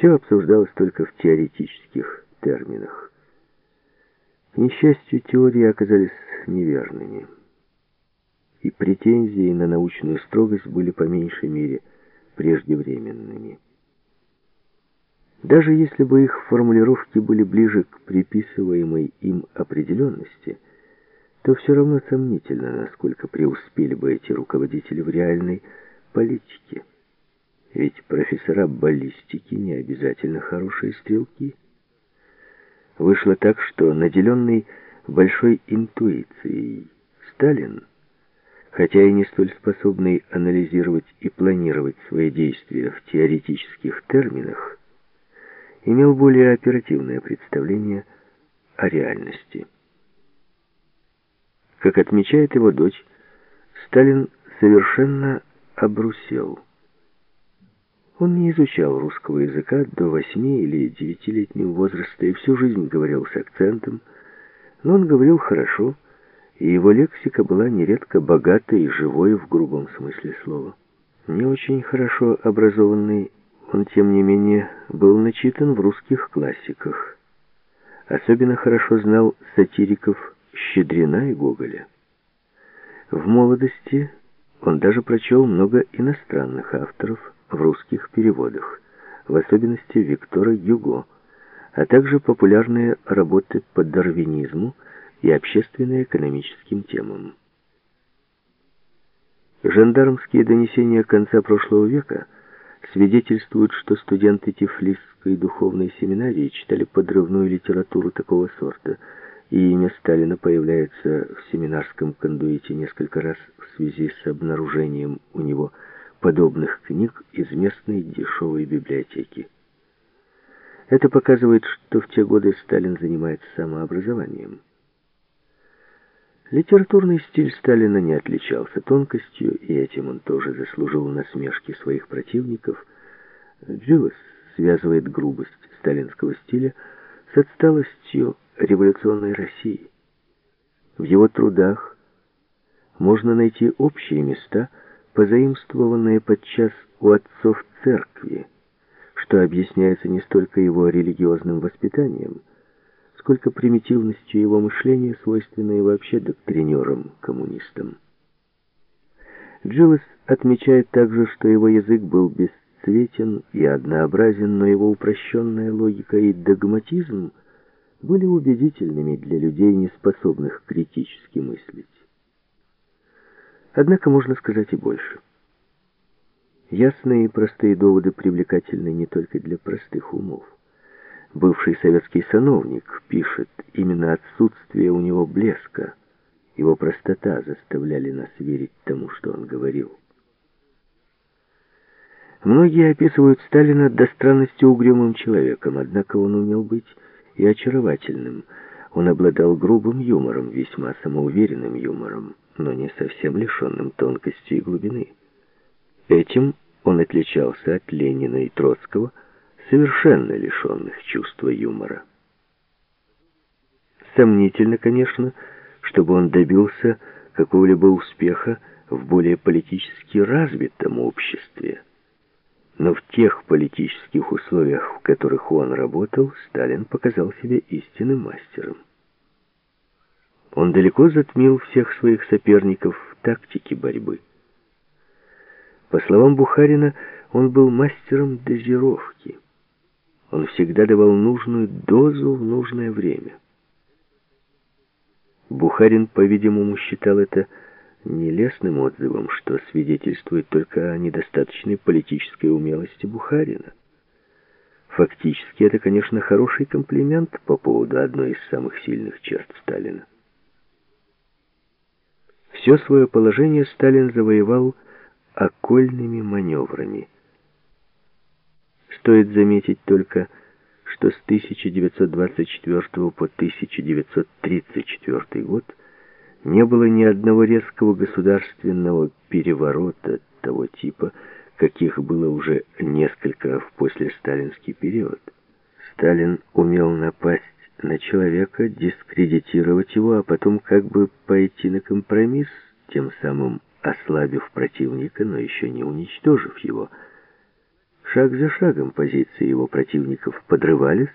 Все обсуждалось только в теоретических терминах. К несчастью, теории оказались неверными. И претензии на научную строгость были по меньшей мере преждевременными. Даже если бы их формулировки были ближе к приписываемой им определенности, то все равно сомнительно, насколько преуспели бы эти руководители в реальной политике. Ведь профессора баллистики не обязательно хорошие стрелки. Вышло так, что наделенный большой интуицией Сталин, хотя и не столь способный анализировать и планировать свои действия в теоретических терминах, имел более оперативное представление о реальности. Как отмечает его дочь, Сталин совершенно обрусел. Он не изучал русского языка до восьми или девятилетнего возраста и всю жизнь говорил с акцентом, но он говорил хорошо, и его лексика была нередко богатой и живой в грубом смысле слова. Не очень хорошо образованный он, тем не менее, был начитан в русских классиках. Особенно хорошо знал сатириков Щедрина и Гоголя. В молодости он даже прочел много иностранных авторов в русских переводах, в особенности Виктора Юго, а также популярные работы по дарвинизму и общественно-экономическим темам. Жандармские донесения конца прошлого века – свидетельствуют, что студенты Тифлисской духовной семинарии читали подрывную литературу такого сорта, и имя Сталина появляется в семинарском кондуите несколько раз в связи с обнаружением у него подобных книг из местной дешевой библиотеки. Это показывает, что в те годы Сталин занимается самообразованием. Литературный стиль Сталина не отличался тонкостью, и этим он тоже заслужил насмешки своих противников. Дживас связывает грубость сталинского стиля с отсталостью революционной России. В его трудах можно найти общие места, позаимствованные подчас у отцов церкви, что объясняется не столько его религиозным воспитанием, сколько примитивностью его мышления, свойственной вообще доктринерам-коммунистам. Джилес отмечает также, что его язык был бесцветен и однообразен, но его упрощенная логика и догматизм были убедительными для людей, не способных критически мыслить. Однако можно сказать и больше. Ясные и простые доводы привлекательны не только для простых умов бывший советский сановник, пишет, именно отсутствие у него блеска, его простота заставляли нас верить тому, что он говорил. Многие описывают Сталина до странности угрюмым человеком, однако он умел быть и очаровательным. Он обладал грубым юмором, весьма самоуверенным юмором, но не совсем лишенным тонкости и глубины. Этим он отличался от Ленина и Троцкого – совершенно лишенных чувства юмора. Сомнительно, конечно, чтобы он добился какого-либо успеха в более политически развитом обществе. Но в тех политических условиях, в которых он работал, Сталин показал себя истинным мастером. Он далеко затмил всех своих соперников в тактике борьбы. По словам Бухарина, он был мастером дозировки. Он всегда давал нужную дозу в нужное время. Бухарин, по-видимому, считал это нелестным отзывом, что свидетельствует только о недостаточной политической умелости Бухарина. Фактически это, конечно, хороший комплимент по поводу одной из самых сильных черт Сталина. Все свое положение Сталин завоевал окольными маневрами – Стоит заметить только, что с 1924 по 1934 год не было ни одного резкого государственного переворота того типа, каких было уже несколько в послесталинский период. Сталин умел напасть на человека, дискредитировать его, а потом как бы пойти на компромисс, тем самым ослабив противника, но еще не уничтожив его – Шаг за шагом позиции его противников подрывались,